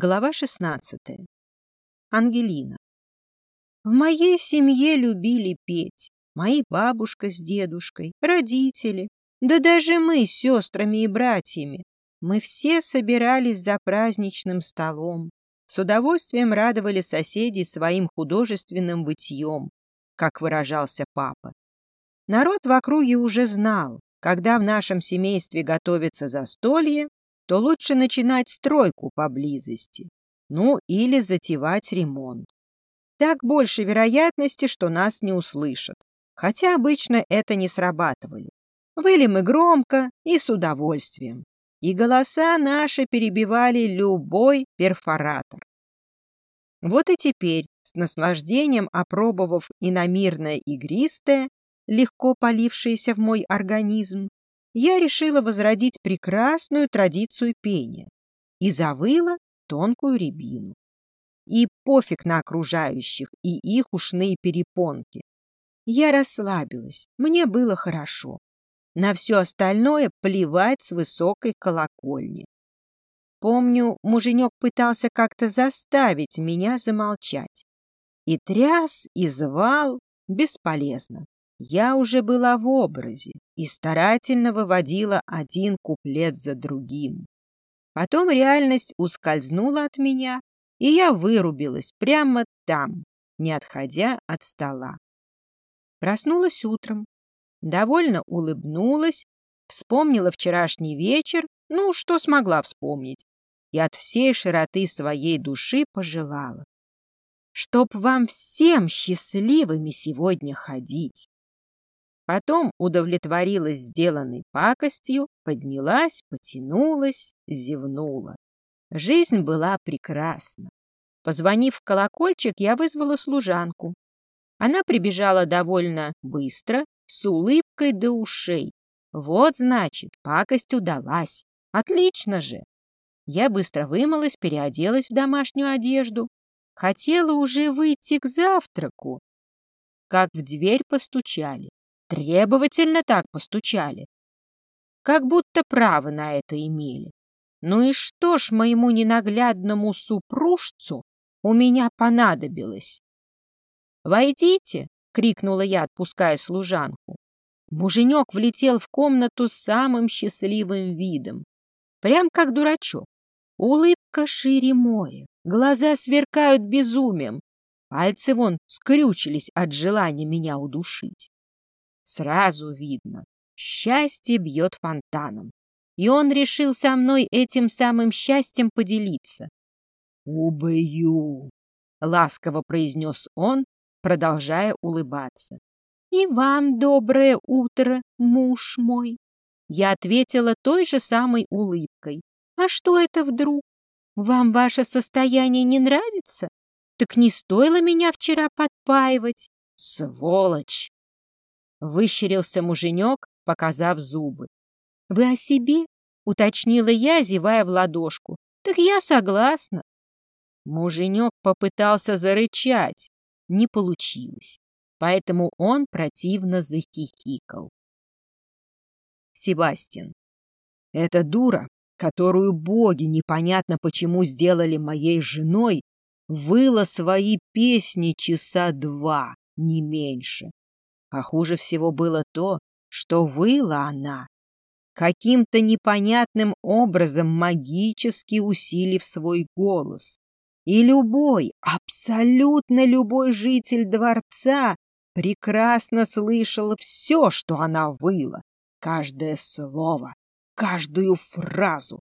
Глава 16. Ангелина. В моей семье любили петь. Мои бабушка с дедушкой, родители, да даже мы с сестрами и братьями. Мы все собирались за праздничным столом. С удовольствием радовали соседей своим художественным вытьем, как выражался папа. Народ в округе уже знал, когда в нашем семействе готовится застолье, то лучше начинать стройку поблизости, ну или затевать ремонт. Так больше вероятности, что нас не услышат, хотя обычно это не срабатывали. Выли мы громко и с удовольствием, и голоса наши перебивали любой перфоратор. Вот и теперь, с наслаждением опробовав иномирное игристое, легко полившееся в мой организм, я решила возродить прекрасную традицию пения и завыла тонкую рябину. И пофиг на окружающих и их ушные перепонки. Я расслабилась, мне было хорошо. На все остальное плевать с высокой колокольни. Помню, муженек пытался как-то заставить меня замолчать. И тряс, и звал бесполезно. Я уже была в образе и старательно выводила один куплет за другим. Потом реальность ускользнула от меня, и я вырубилась прямо там, не отходя от стола. Проснулась утром, довольно улыбнулась, вспомнила вчерашний вечер, ну, что смогла вспомнить, и от всей широты своей души пожелала. Чтоб вам всем счастливыми сегодня ходить. Потом удовлетворилась сделанной пакостью, поднялась, потянулась, зевнула. Жизнь была прекрасна. Позвонив в колокольчик, я вызвала служанку. Она прибежала довольно быстро, с улыбкой до ушей. Вот, значит, пакость удалась. Отлично же. Я быстро вымылась, переоделась в домашнюю одежду. Хотела уже выйти к завтраку, как в дверь постучали. Требовательно так постучали. Как будто право на это имели. Ну и что ж моему ненаглядному супружцу у меня понадобилось? «Войдите!» — крикнула я, отпуская служанку. Муженек влетел в комнату с самым счастливым видом. Прям как дурачок. Улыбка шире моря, глаза сверкают безумием, пальцы вон скрючились от желания меня удушить. Сразу видно, счастье бьет фонтаном. И он решил со мной этим самым счастьем поделиться. «Убью!» — ласково произнес он, продолжая улыбаться. «И вам доброе утро, муж мой!» Я ответила той же самой улыбкой. «А что это вдруг? Вам ваше состояние не нравится? Так не стоило меня вчера подпаивать!» «Сволочь!» Выщерился муженек, показав зубы. — Вы о себе? — уточнила я, зевая в ладошку. — Так я согласна. Муженек попытался зарычать. Не получилось, поэтому он противно захихикал. Себастьян, эта дура, которую боги непонятно почему сделали моей женой, выла свои песни часа два, не меньше. А хуже всего было то, что выла она, каким-то непонятным образом магически усилив свой голос. И любой, абсолютно любой житель дворца прекрасно слышал все, что она выла, каждое слово, каждую фразу.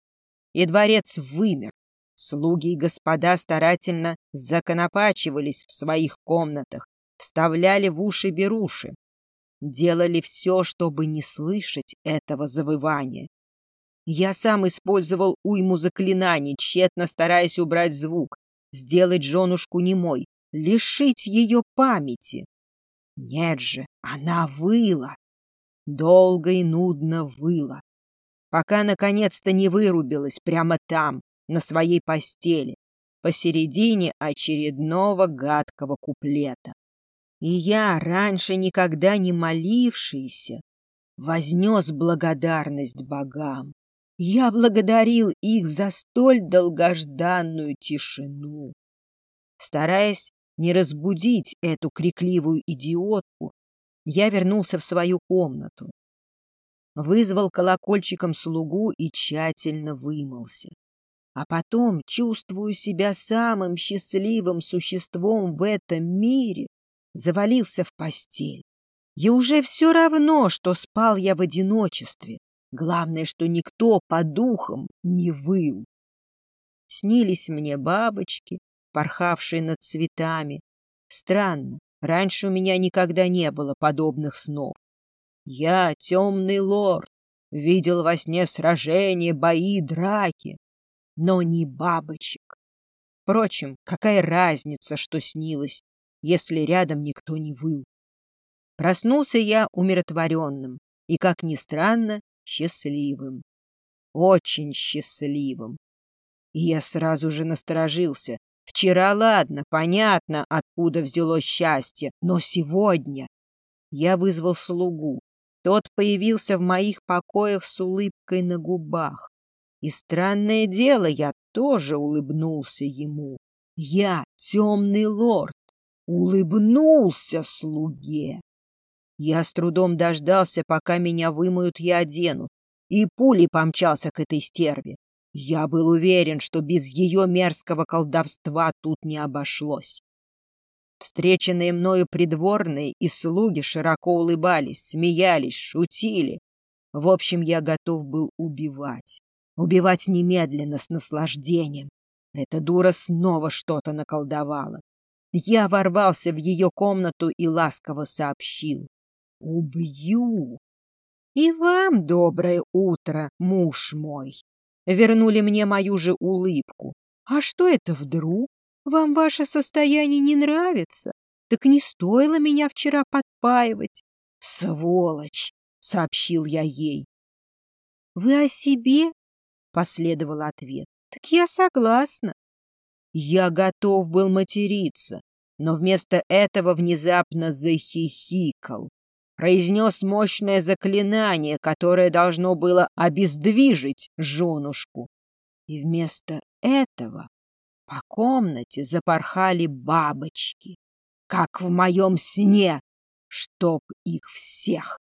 И дворец вымер. Слуги и господа старательно законопачивались в своих комнатах, вставляли в уши беруши, делали все, чтобы не слышать этого завывания. Я сам использовал уйму заклинаний, тщетно стараясь убрать звук, сделать женушку немой, лишить ее памяти. Нет же, она выла, долго и нудно выла, пока наконец-то не вырубилась прямо там, на своей постели, посередине очередного гадкого куплета. И я, раньше никогда не молившийся, вознес благодарность богам Я благодарил их за столь долгожданную тишину. Стараясь не разбудить эту крикливую идиотку, я вернулся в свою комнату. Вызвал колокольчиком слугу и тщательно вымылся. А потом чувствую себя самым счастливым существом в этом мире, завалился в постель. И уже все равно, что спал я в одиночестве. Главное, что никто по духам не выл. Снились мне бабочки, порхавшие над цветами. Странно, раньше у меня никогда не было подобных снов. Я, темный лорд, видел во сне сражения, бои, драки, но не бабочек. Впрочем, какая разница, что снилось, если рядом никто не выл? Проснулся я умиротворенным и, как ни странно, счастливым. Очень счастливым. И я сразу же насторожился. Вчера, ладно, понятно, откуда взялось счастье, но сегодня... Я вызвал слугу. Тот появился в моих покоях с улыбкой на губах. И странное дело, я тоже улыбнулся ему. Я, темный лорд, улыбнулся слуге. Я с трудом дождался, пока меня вымоют и оденут, и пулей помчался к этой стерве. Я был уверен, что без ее мерзкого колдовства тут не обошлось. Встреченные мною придворные и слуги широко улыбались, смеялись, шутили. В общем, я готов был убивать. Убивать немедленно, с наслаждением. Эта дура снова что-то наколдовала. Я ворвался в ее комнату и ласково сообщил. Убью. И вам доброе утро, муж мой. Вернули мне мою же улыбку. А что это вдруг? Вам ваше состояние не нравится? Так не стоило меня вчера подпаивать. Сволочь, сообщил я ей. Вы о себе? Последовал ответ. Так я согласна. Я готов был материться, но вместо этого внезапно захихикал произнес мощное заклинание, которое должно было обездвижить женушку. И вместо этого по комнате запорхали бабочки, как в моем сне, чтоб их всех.